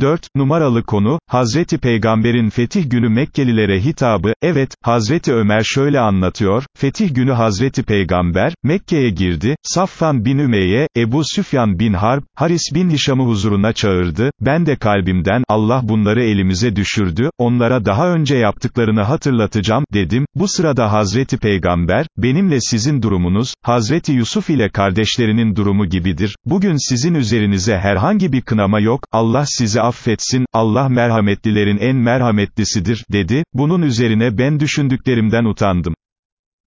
4. Numaralı konu, Hazreti Peygamber'in fetih günü Mekkelilere hitabı, evet, Hazreti Ömer şöyle anlatıyor, fetih günü Hazreti Peygamber, Mekke'ye girdi, Safvan bin Ümeyye, Ebu Süfyan bin Harb, Haris bin Hişam'ı huzuruna çağırdı, ben de kalbimden, Allah bunları elimize düşürdü, onlara daha önce yaptıklarını hatırlatacağım, dedim, bu sırada Hazreti Peygamber, benimle sizin durumunuz, Hazreti Yusuf ile kardeşlerinin durumu gibidir, bugün sizin üzerinize herhangi bir kınama yok, Allah sizi affetsin, Allah merhametlilerin en merhametlisidir, dedi, bunun üzerine ben düşündüklerimden utandım.